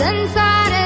inside.